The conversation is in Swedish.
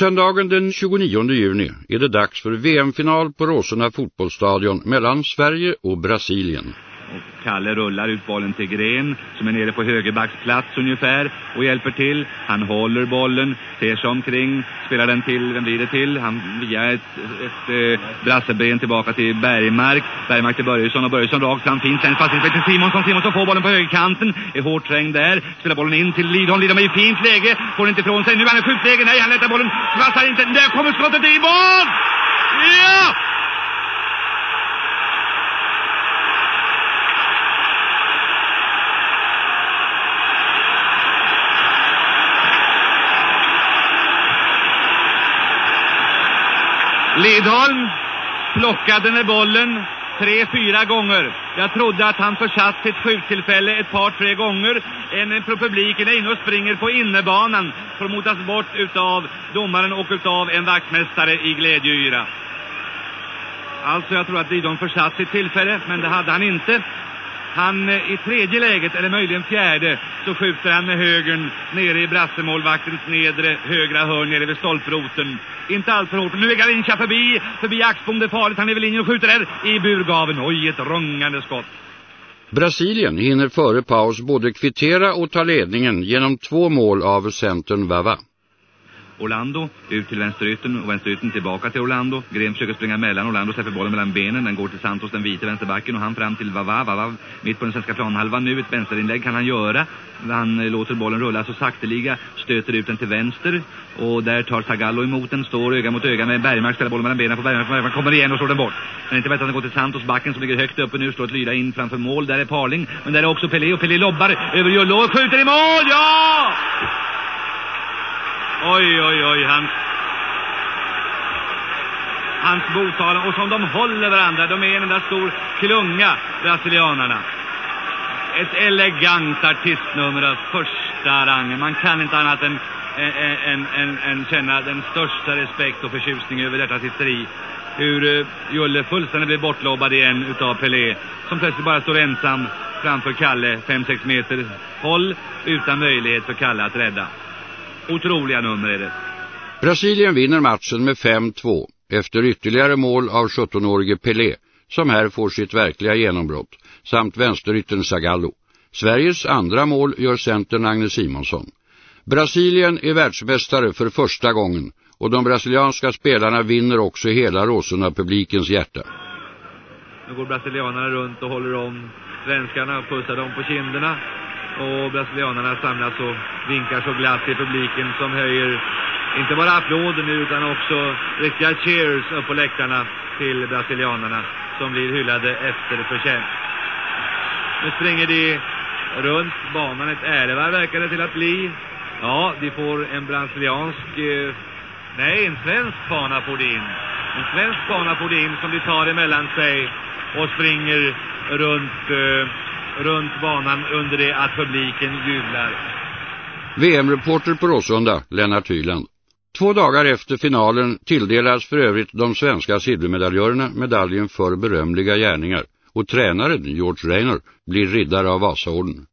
Söndagen den 29 juni är det dags för VM-final på Råsunda fotbollsstadion mellan Sverige och Brasilien. Och Kalle rullar ut bollen till Gren som är nere på högerbacksplats ungefär och hjälper till. Han håller bollen, ser sig omkring, spelar den till, vem blir det till? Han via ett, ett, ett eh, brasseben tillbaka till Bergmark. Bergmark till Börjesson och Börjesson rakt fram. Finns en passning till Simonsson. Simonsson får bollen på högerkanten. Är hårt trängd där. Spelar bollen in till Lidholm. Lidholm är i fint läge. Får inte ifrån sig. Nu är han i skjutläge. Nej, han lättar bollen. Passar inte. Där kommer skottet i mål! Ja! Lidholm plockade med bollen tre, fyra gånger. Jag trodde att han försatt sitt skjuttillfälle ett par, tre gånger. En, en publiken är inne och springer på innebanan. Får motas bort utav domaren och utav en vaktmästare i glädjeyra. Alltså jag tror att Lidholm försatt sitt tillfälle, men det hade han inte. Han eh, i tredje läget, eller möjligen fjärde, så skjuter han med högern nere i brassemålvaktens nedre högra hörn nere vid stolproten. Inte alltför hårt. Nu är Garincha förbi, förbi Axbom, det är farligt. Han är väl linjen och skjuter där i burgaven. Oj, ett rungande skott. Brasilien hinner före paus både kvittera och ta ledningen genom två mål av centern Vava. Orlando ut till vänsterytten och vänsterytten tillbaka till Orlando. Gren försöker springa mellan. Orlando släpper bollen mellan benen. Den går till Santos, den vita vänsterbacken och han fram till Vava. Vava mitt på den svenska planhalvan nu. Ett vänsterinlägg kan han göra. Han eh, låter bollen rulla så sakteliga. Stöter ut den till vänster. Och där tar Zagallo emot den. Står öga mot öga med Bergmark. Spelar bollen mellan benen på Bergmark. Bergmark kommer igen och slår den bort. Men inte bättre att den går till Santos. Backen som ligger högt uppe nu. Slår ett lyra in framför mål. Där är Parling. Men där är också Pelé. Och Pelé lobbar över Jullo och skjuter i mål. Ja! Oj, oj, oj. Hans, hans mottagare. Och som de håller varandra. De är en enda stor klunga, brasilianarna. Ett elegant artistnummer av första rangen. Man kan inte annat än, än, än, än känna den största respekt och förtjusning över detta titteri. Hur eh, uh, Julle fullständigt blir bortlobbad igen utav Pelé. Som plötsligt bara står ensam framför Kalle, 5-6 meter håll, utan möjlighet för Kalle att rädda. Otroliga nummer är det. Brasilien vinner matchen med 5-2 efter ytterligare mål av 17-årige Pelé som här får sitt verkliga genombrott samt vänsterytten Zagallo. Sveriges andra mål gör centern Agne Simonsson. Brasilien är världsmästare för första gången och de brasilianska spelarna vinner också hela Råsunda-publikens hjärta. Nu går brasilianerna runt och håller om svenskarna och pussar dem på kinderna. Och brasilianerna samlas och vinkar så glatt till publiken som höjer inte bara applåder nu utan också riktiga cheers upp på läktarna till brasilianerna som blir hyllade efter förtjänst. Nu springer de runt banan ett ärevarv verkar det till att bli. Ja, de får en brasiliansk, eh, nej en svensk fana får de in. En svensk fana får de in som de tar emellan sig och springer runt eh, runt banan under det att publiken jublar. VM-reporter på Råsunda, Lennart Hyland. Två dagar efter finalen tilldelas för övrigt de svenska silvermedaljörerna medaljen för berömliga gärningar och tränaren George Reiner blir riddare av Vasaorden.